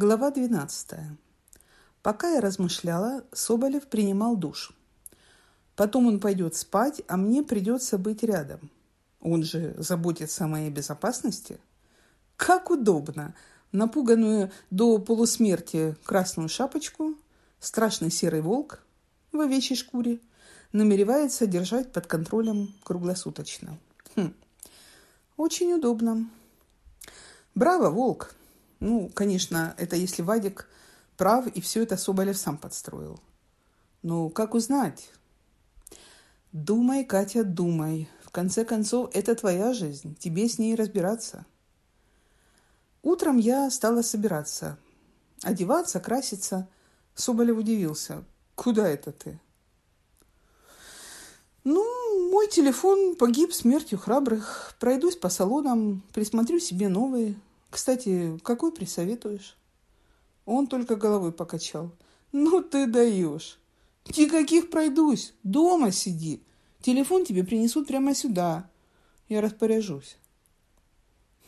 Глава 12. Пока я размышляла, Соболев принимал душ. Потом он пойдет спать, а мне придется быть рядом. Он же заботится о моей безопасности. Как удобно! Напуганную до полусмерти красную шапочку, страшный серый волк в овечьей шкуре намеревается держать под контролем круглосуточно. Хм. Очень удобно. Браво, волк! Ну, конечно, это если Вадик прав, и все это Соболев сам подстроил. Ну, как узнать? Думай, Катя, думай. В конце концов, это твоя жизнь. Тебе с ней разбираться. Утром я стала собираться. Одеваться, краситься. Соболев удивился. Куда это ты? Ну, мой телефон погиб смертью храбрых. Пройдусь по салонам, присмотрю себе новые. Кстати, какой присоветуешь? Он только головой покачал. Ну ты даешь. Никаких пройдусь. Дома сиди. Телефон тебе принесут прямо сюда. Я распоряжусь.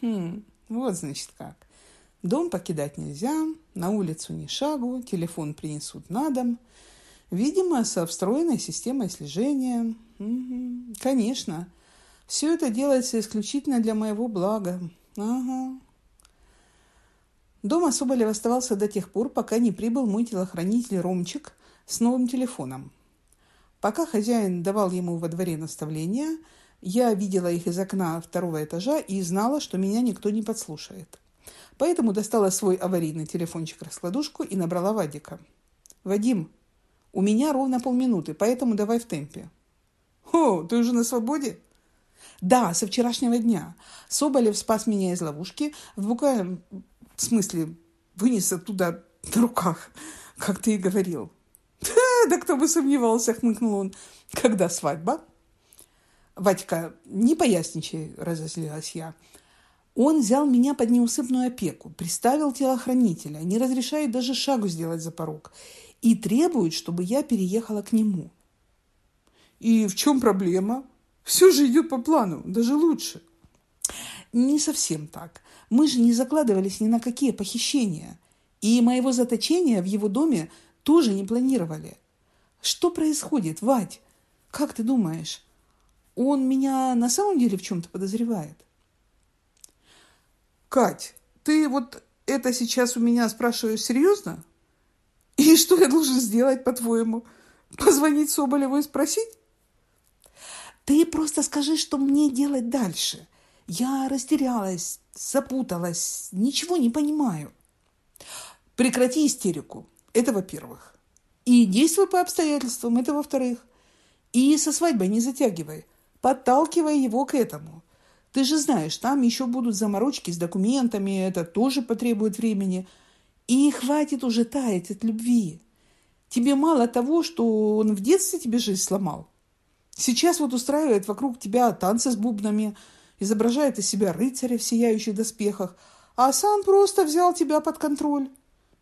Хм, вот значит как. Дом покидать нельзя, на улицу ни шагу, телефон принесут на дом. Видимо, со встроенной системой слежения. Угу. Конечно, все это делается исключительно для моего блага. Ага, Дома Соболев оставался до тех пор, пока не прибыл мой телохранитель Ромчик с новым телефоном. Пока хозяин давал ему во дворе наставления, я видела их из окна второго этажа и знала, что меня никто не подслушает. Поэтому достала свой аварийный телефончик-раскладушку и набрала Вадика. «Вадим, у меня ровно полминуты, поэтому давай в темпе». «О, ты уже на свободе?» «Да, со вчерашнего дня. Соболев спас меня из ловушки. В буквальном в смысле, вынес оттуда на руках, как ты и говорил. Да, кто бы сомневался, хмыкнул он. Когда свадьба? Вадька, не поясничай, разозлилась я. Он взял меня под неусыпную опеку, приставил телохранителя, не разрешает даже шагу сделать за порог и требует, чтобы я переехала к нему. И в чем проблема? Все же идет по плану, даже лучше. Не совсем так. Мы же не закладывались ни на какие похищения. И моего заточения в его доме тоже не планировали. Что происходит, Вадь? Как ты думаешь, он меня на самом деле в чем-то подозревает? Кать, ты вот это сейчас у меня спрашиваешь серьезно? И что я должен сделать, по-твоему? Позвонить Соболеву и спросить? Ты просто скажи, что мне делать дальше. Я растерялась, запуталась, ничего не понимаю. Прекрати истерику. Это во-первых. И действуй по обстоятельствам. Это во-вторых. И со свадьбой не затягивай. Подталкивай его к этому. Ты же знаешь, там еще будут заморочки с документами, это тоже потребует времени. И хватит уже таять от любви. Тебе мало того, что он в детстве тебе жизнь сломал. Сейчас вот устраивает вокруг тебя танцы с бубнами – изображает из себя рыцаря в сияющих доспехах, а сам просто взял тебя под контроль.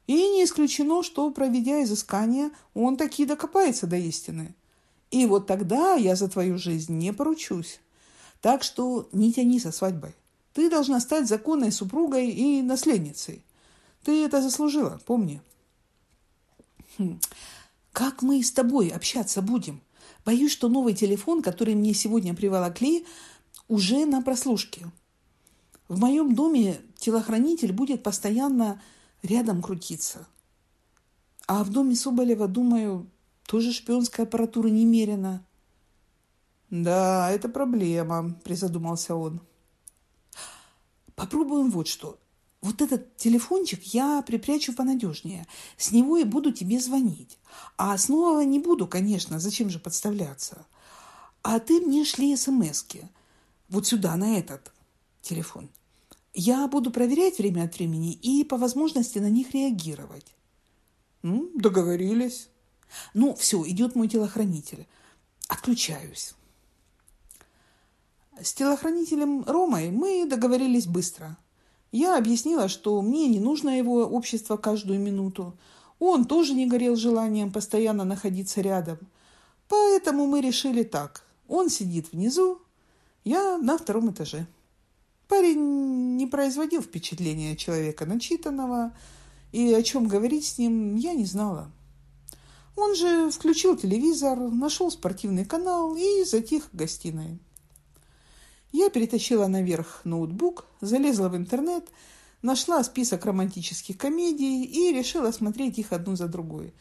И не исключено, что, проведя изыскание, он таки докопается до истины. И вот тогда я за твою жизнь не поручусь. Так что не тяни со свадьбой. Ты должна стать законной супругой и наследницей. Ты это заслужила, помни. Хм. Как мы с тобой общаться будем? Боюсь, что новый телефон, который мне сегодня приволокли, уже на прослушке. В моем доме телохранитель будет постоянно рядом крутиться. А в доме Соболева, думаю, тоже шпионская аппаратура немерена. Да, это проблема, призадумался он. Попробуем вот что. Вот этот телефончик я припрячу понадежнее. С него и буду тебе звонить. А снова не буду, конечно, зачем же подставляться. А ты мне шли смски вот сюда, на этот телефон. Я буду проверять время от времени и по возможности на них реагировать. Ну, договорились. Ну, все, идет мой телохранитель. Отключаюсь. С телохранителем Ромой мы договорились быстро. Я объяснила, что мне не нужно его общество каждую минуту. Он тоже не горел желанием постоянно находиться рядом. Поэтому мы решили так. Он сидит внизу, я на втором этаже. Парень не производил впечатления человека начитанного и о чем говорить с ним я не знала. Он же включил телевизор, нашел спортивный канал и затих в гостиной. Я перетащила наверх ноутбук, залезла в интернет, нашла список романтических комедий и решила смотреть их одну за другой.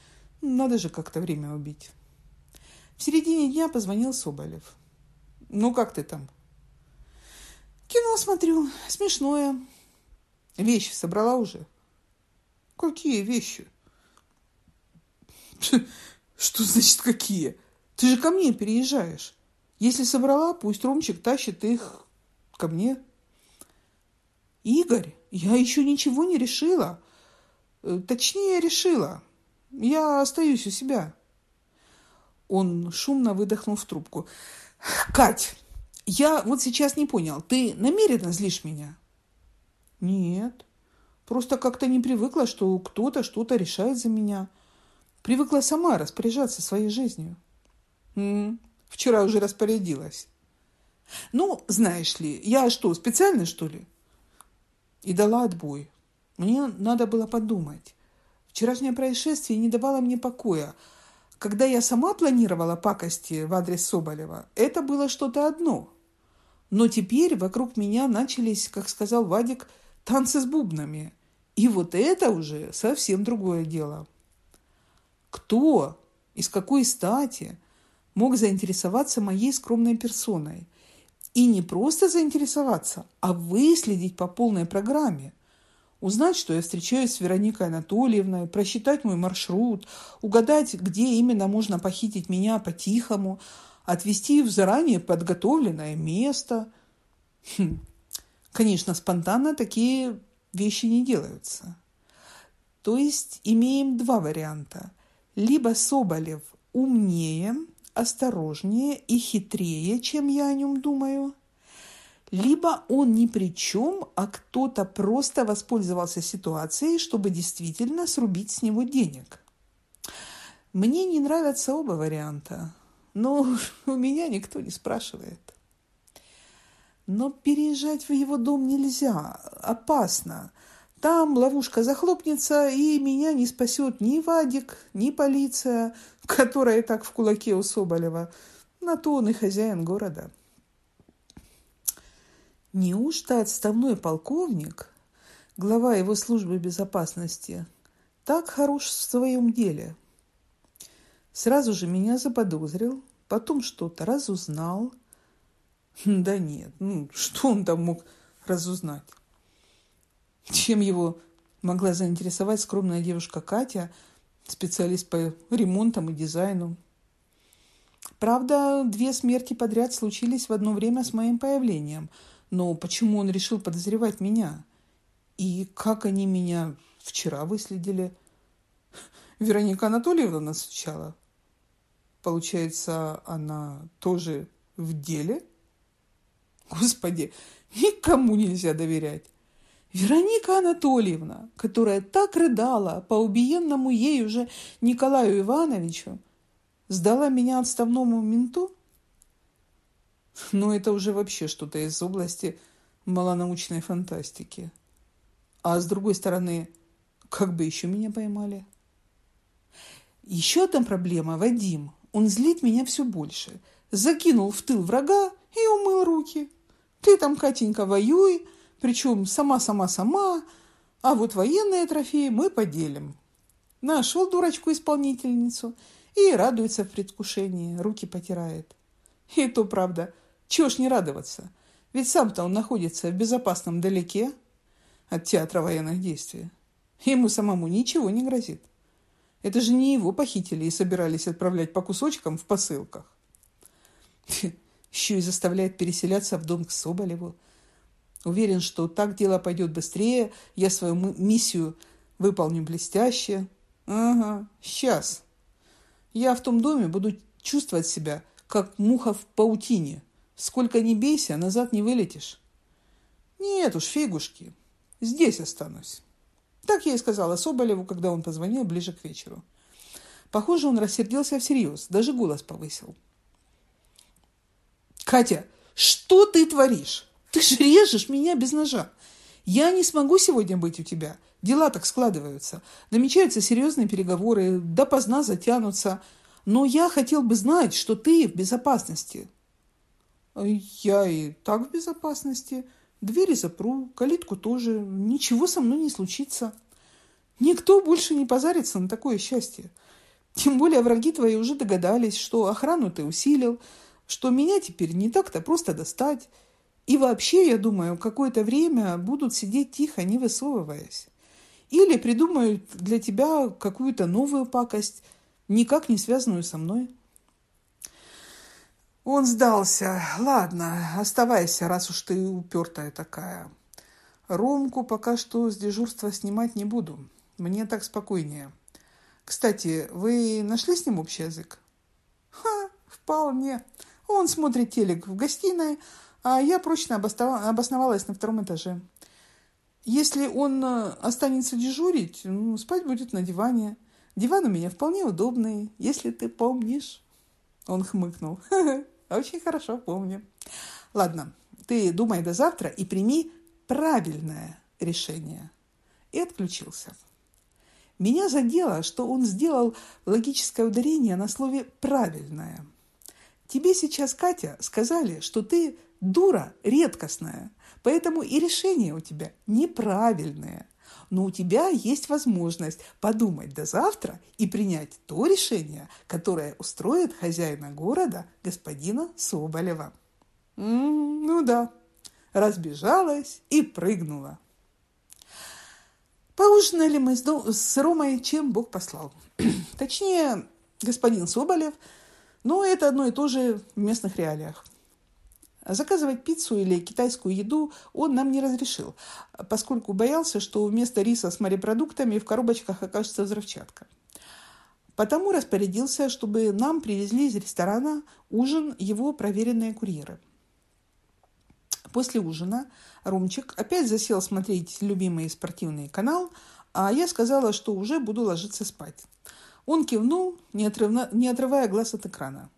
Надо же как-то время убить. В середине дня позвонил Соболев. «Ну, как ты там?» «Кино смотрю. Смешное. Вещи собрала уже?» «Какие вещи?» «Что значит какие? Ты же ко мне переезжаешь. Если собрала, пусть Ромчик тащит их ко мне». «Игорь, я еще ничего не решила. Э, точнее, решила. Я остаюсь у себя». Он шумно выдохнул в трубку. «Кать, я вот сейчас не понял, ты намеренно злишь меня?» «Нет, просто как-то не привыкла, что кто-то что-то решает за меня. Привыкла сама распоряжаться своей жизнью». М -м, «Вчера уже распорядилась». «Ну, знаешь ли, я что, специально, что ли?» И дала отбой. Мне надо было подумать. Вчерашнее происшествие не давало мне покоя – когда я сама планировала пакости в адрес Соболева, это было что-то одно. Но теперь вокруг меня начались, как сказал Вадик, танцы с бубнами. И вот это уже совсем другое дело. Кто, из какой стати мог заинтересоваться моей скромной персоной? И не просто заинтересоваться, а выследить по полной программе узнать, что я встречаюсь с Вероникой Анатольевной, просчитать мой маршрут, угадать, где именно можно похитить меня по-тихому, отвезти в заранее подготовленное место. Хм. Конечно, спонтанно такие вещи не делаются. То есть имеем два варианта. Либо Соболев умнее, осторожнее и хитрее, чем я о нем думаю – либо он ни при чем, а кто-то просто воспользовался ситуацией, чтобы действительно срубить с него денег. Мне не нравятся оба варианта, но у меня никто не спрашивает. Но переезжать в его дом нельзя, опасно. Там ловушка захлопнется, и меня не спасет ни Вадик, ни полиция, которая так в кулаке у Соболева. На то он и хозяин города. Неужто отставной полковник, глава его службы безопасности, так хорош в своем деле? Сразу же меня заподозрил, потом что-то разузнал. Да нет, ну что он там мог разузнать? Чем его могла заинтересовать скромная девушка Катя, специалист по ремонтам и дизайну? Правда, две смерти подряд случились в одно время с моим появлением – но почему он решил подозревать меня? И как они меня вчера выследили? Вероника Анатольевна нас встречала. Получается, она тоже в деле? Господи, никому нельзя доверять. Вероника Анатольевна, которая так рыдала по убиенному ей уже Николаю Ивановичу, сдала меня отставному менту? Но это уже вообще что-то из области малонаучной фантастики. А с другой стороны, как бы еще меня поймали? Еще одна проблема – Вадим. Он злит меня все больше. Закинул в тыл врага и умыл руки. Ты там, Катенька, воюй, причем сама-сама-сама, а вот военные трофеи мы поделим. Нашел дурочку-исполнительницу и радуется в предвкушении, руки потирает. И то правда – чего ж не радоваться? Ведь сам-то он находится в безопасном далеке от театра военных действий. Ему самому ничего не грозит. Это же не его похитили и собирались отправлять по кусочкам в посылках. Еще и заставляет переселяться в дом к Соболеву. Уверен, что так дело пойдет быстрее, я свою миссию выполню блестяще. Ага, сейчас. Я в том доме буду чувствовать себя, как муха в паутине – Сколько ни бейся, назад не вылетишь. Нет уж, фигушки. Здесь останусь. Так я и сказала Соболеву, когда он позвонил ближе к вечеру. Похоже, он рассердился всерьез, даже голос повысил. «Катя, что ты творишь? Ты же режешь меня без ножа. Я не смогу сегодня быть у тебя. Дела так складываются. Намечаются серьезные переговоры, допоздна затянутся. Но я хотел бы знать, что ты в безопасности. Я и так в безопасности. Двери запру, калитку тоже. Ничего со мной не случится. Никто больше не позарится на такое счастье. Тем более враги твои уже догадались, что охрану ты усилил, что меня теперь не так-то просто достать. И вообще, я думаю, какое-то время будут сидеть тихо, не высовываясь. Или придумают для тебя какую-то новую пакость, никак не связанную со мной. Он сдался. Ладно, оставайся, раз уж ты упертая такая. Ромку пока что с дежурства снимать не буду. Мне так спокойнее. Кстати, вы нашли с ним общий язык? Ха, вполне. Он смотрит телек в гостиной, а я прочно обосновалась на втором этаже. Если он э, останется дежурить, ну, спать будет на диване. Диван у меня вполне удобный, если ты помнишь. Он хмыкнул. Очень хорошо помню. Ладно, ты думай до завтра и прими правильное решение. И отключился. Меня задело, что он сделал логическое ударение на слове «правильное». Тебе сейчас, Катя, сказали, что ты дура редкостная, поэтому и решение у тебя неправильное. Но у тебя есть возможность подумать до завтра и принять то решение, которое устроит хозяина города господина Соболева. М -м, ну да, разбежалась и прыгнула. Поужинали мы с Ромой, чем Бог послал. Точнее, господин Соболев, но это одно и то же в местных реалиях. Заказывать пиццу или китайскую еду он нам не разрешил, поскольку боялся, что вместо риса с морепродуктами в коробочках окажется взрывчатка. Потому распорядился, чтобы нам привезли из ресторана ужин его проверенные курьеры. После ужина Румчик опять засел смотреть любимый спортивный канал, а я сказала, что уже буду ложиться спать. Он кивнул, не, отрывна, не отрывая глаз от экрана.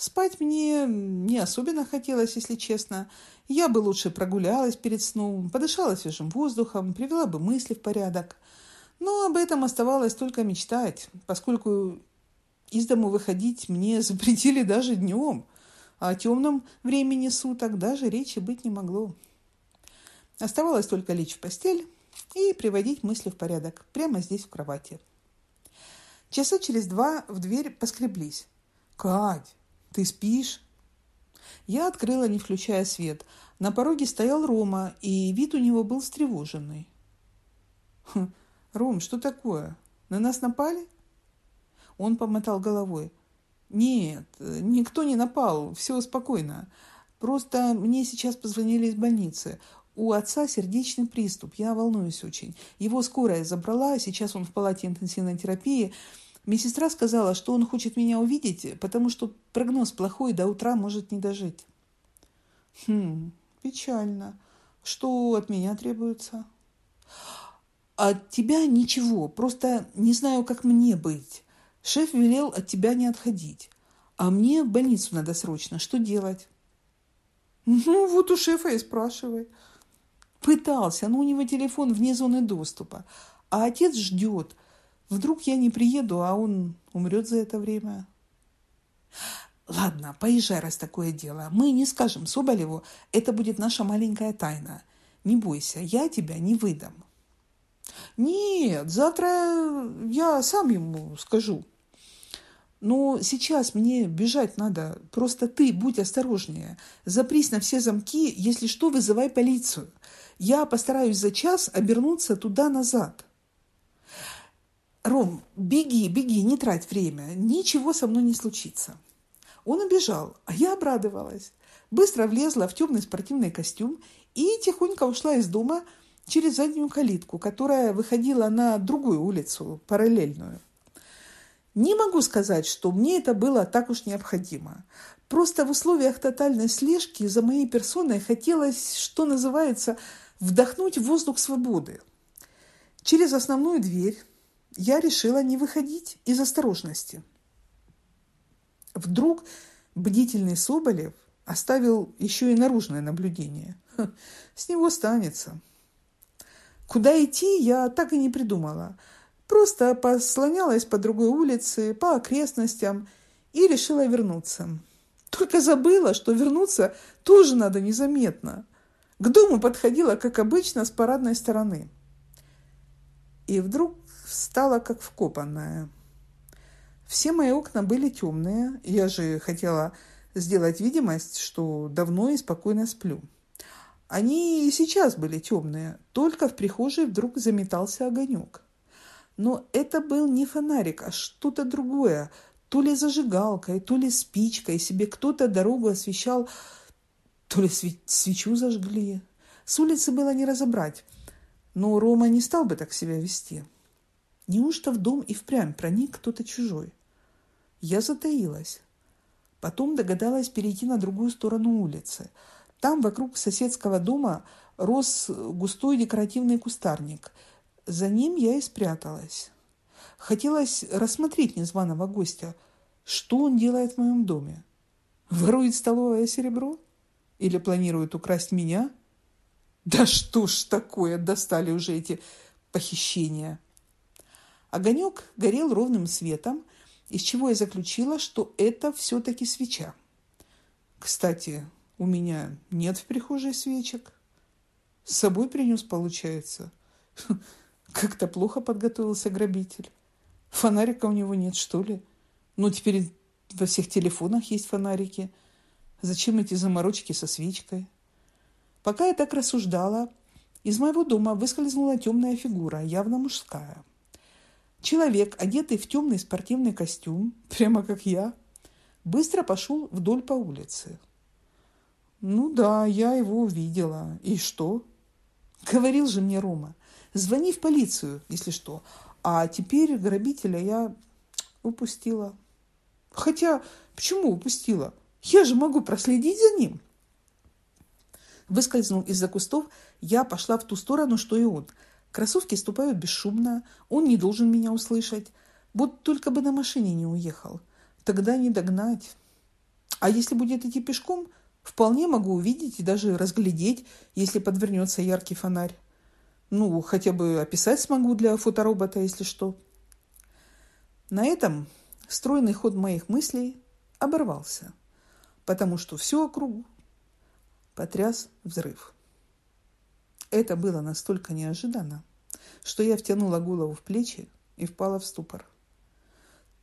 Спать мне не особенно хотелось, если честно. Я бы лучше прогулялась перед сном, подышала свежим воздухом, привела бы мысли в порядок. Но об этом оставалось только мечтать, поскольку из дому выходить мне запретили даже днем – а о темном времени суток даже речи быть не могло. Оставалось только лечь в постель и приводить мысли в порядок прямо здесь, в кровати. Часа через два в дверь поскреблись. «Кать, ты спишь?» Я открыла, не включая свет. На пороге стоял Рома, и вид у него был встревоженный. «Хм, «Ром, что такое? На нас напали?» Он помотал головой. Нет, никто не напал, все спокойно. Просто мне сейчас позвонили из больницы. У отца сердечный приступ, я волнуюсь очень. Его скорая забрала, сейчас он в палате интенсивной терапии. Медсестра сказала, что он хочет меня увидеть, потому что прогноз плохой, до утра может не дожить. Хм, печально. Что от меня требуется? От тебя ничего, просто не знаю, как мне быть. Шеф велел от тебя не отходить. А мне в больницу надо срочно. Что делать? Ну, вот у шефа и спрашивай. Пытался, но у него телефон вне зоны доступа. А отец ждет. Вдруг я не приеду, а он умрет за это время. Ладно, поезжай, раз такое дело. Мы не скажем Соболеву, это будет наша маленькая тайна. Не бойся, я тебя не выдам. Нет, завтра я сам ему скажу. Но сейчас мне бежать надо. Просто ты будь осторожнее. Запрись на все замки. Если что, вызывай полицию. Я постараюсь за час обернуться туда-назад. Ром, беги, беги, не трать время. Ничего со мной не случится. Он убежал, а я обрадовалась. Быстро влезла в темный спортивный костюм и тихонько ушла из дома через заднюю калитку, которая выходила на другую улицу, параллельную. Не могу сказать, что мне это было так уж необходимо. Просто в условиях тотальной слежки за моей персоной хотелось, что называется, вдохнуть воздух свободы. Через основную дверь я решила не выходить из осторожности. Вдруг бдительный Соболев оставил еще и наружное наблюдение. С него станется. Куда идти, я так и не придумала. Просто послонялась по другой улице, по окрестностям и решила вернуться. Только забыла, что вернуться тоже надо незаметно. К дому подходила, как обычно, с парадной стороны. И вдруг встала, как вкопанная. Все мои окна были темные. Я же хотела сделать видимость, что давно и спокойно сплю. Они и сейчас были темные, только в прихожей вдруг заметался огонек. Но это был не фонарик, а что-то другое, то ли зажигалкой, то ли спичкой. Себе кто-то дорогу освещал, то ли свечу зажгли. С улицы было не разобрать, но Рома не стал бы так себя вести. Неужто в дом и впрямь проник кто-то чужой? Я затаилась. Потом догадалась перейти на другую сторону улицы. Там вокруг соседского дома рос густой декоративный кустарник. За ним я и спряталась. Хотелось рассмотреть незваного гостя. Что он делает в моем доме? Ворует столовое серебро? Или планирует украсть меня? Да что ж такое, достали уже эти похищения. Огонек горел ровным светом, из чего я заключила, что это все-таки свеча. Кстати, у меня нет в прихожей свечек. С собой принес, получается. Как-то плохо подготовился грабитель. Фонарика у него нет, что ли? Ну, теперь во всех телефонах есть фонарики. Зачем эти заморочки со свечкой? Пока я так рассуждала, из моего дома выскользнула темная фигура, явно мужская. Человек, одетый в темный спортивный костюм, прямо как я, быстро пошел вдоль по улице. Ну да, я его увидела. И что? Говорил же мне Рома, звони в полицию, если что. А теперь грабителя я упустила. Хотя, почему упустила? Я же могу проследить за ним. Выскользнув из-за кустов, я пошла в ту сторону, что и он – Кроссовки ступают бесшумно, он не должен меня услышать. Вот только бы на машине не уехал. Тогда не догнать. А если будет идти пешком, вполне могу увидеть и даже разглядеть, если подвернется яркий фонарь. Ну, хотя бы описать смогу для фоторобота, если что. На этом стройный ход моих мыслей оборвался, потому что всю округу потряс взрыв. Это было настолько неожиданно, что я втянула голову в плечи и впала в ступор.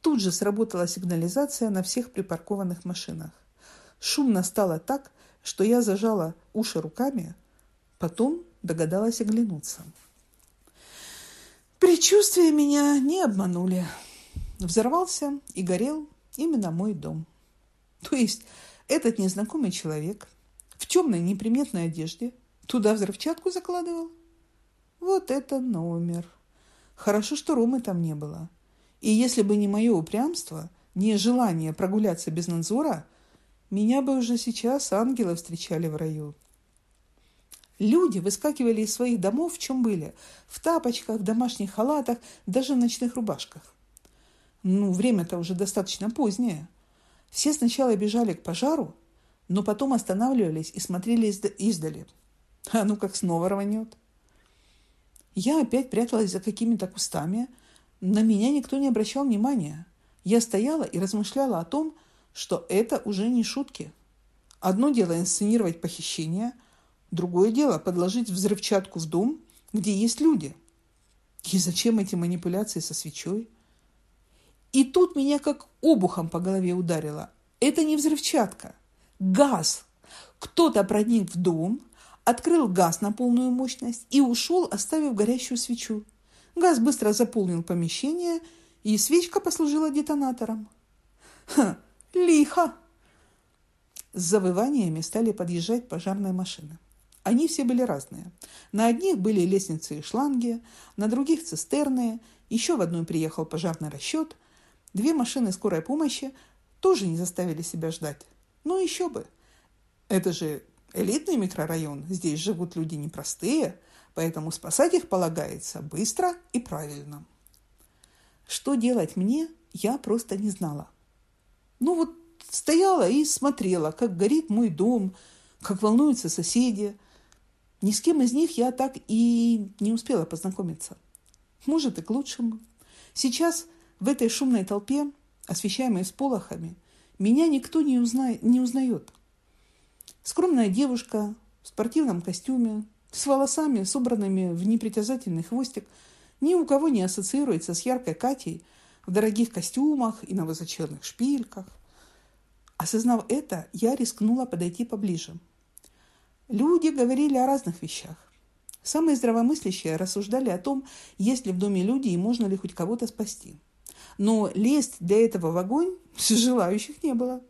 Тут же сработала сигнализация на всех припаркованных машинах. Шумно стало так, что я зажала уши руками, потом догадалась оглянуться. Предчувствия меня не обманули. Взорвался и горел именно мой дом. То есть этот незнакомый человек в темной неприметной одежде – Туда взрывчатку закладывал? Вот это номер. Хорошо, что Ромы там не было. И если бы не мое упрямство, не желание прогуляться без надзора, меня бы уже сейчас ангелы встречали в раю. Люди выскакивали из своих домов, в чем были. В тапочках, в домашних халатах, даже в ночных рубашках. Ну, время-то уже достаточно позднее. Все сначала бежали к пожару, но потом останавливались и смотрели издали. А ну как снова рванет. Я опять пряталась за какими-то кустами. На меня никто не обращал внимания. Я стояла и размышляла о том, что это уже не шутки. Одно дело инсценировать похищение, другое дело подложить взрывчатку в дом, где есть люди. И зачем эти манипуляции со свечой? И тут меня как обухом по голове ударило. Это не взрывчатка, газ. Кто-то проник в дом, открыл газ на полную мощность и ушел, оставив горящую свечу. Газ быстро заполнил помещение, и свечка послужила детонатором. Ха, лихо! С завываниями стали подъезжать пожарные машины. Они все были разные. На одних были лестницы и шланги, на других цистерны, еще в одной приехал пожарный расчет. Две машины скорой помощи тоже не заставили себя ждать. Ну еще бы. Это же элитный микрорайон, здесь живут люди непростые, поэтому спасать их полагается быстро и правильно. Что делать мне, я просто не знала. Ну вот стояла и смотрела, как горит мой дом, как волнуются соседи. Ни с кем из них я так и не успела познакомиться. Может, и к лучшему. Сейчас в этой шумной толпе, освещаемой сполохами, меня никто не, узна... не узнает. Скромная девушка в спортивном костюме, с волосами, собранными в непритязательный хвостик, ни у кого не ассоциируется с яркой Катей в дорогих костюмах и на высоченных шпильках. Осознав это, я рискнула подойти поближе. Люди говорили о разных вещах. Самые здравомыслящие рассуждали о том, есть ли в доме люди и можно ли хоть кого-то спасти. Но лезть для этого в огонь желающих не было.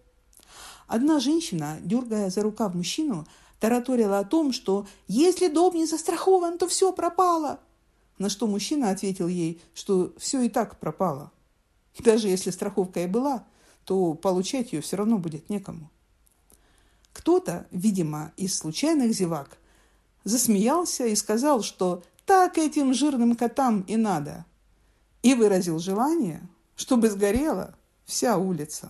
Одна женщина, дергая за рукав мужчину, тараторила о том, что если дом не застрахован, то все пропало. На что мужчина ответил ей, что все и так пропало. Даже если страховка и была, то получать ее все равно будет некому. Кто-то, видимо, из случайных зевак, засмеялся и сказал, что так этим жирным котам и надо, и выразил желание, чтобы сгорела вся улица.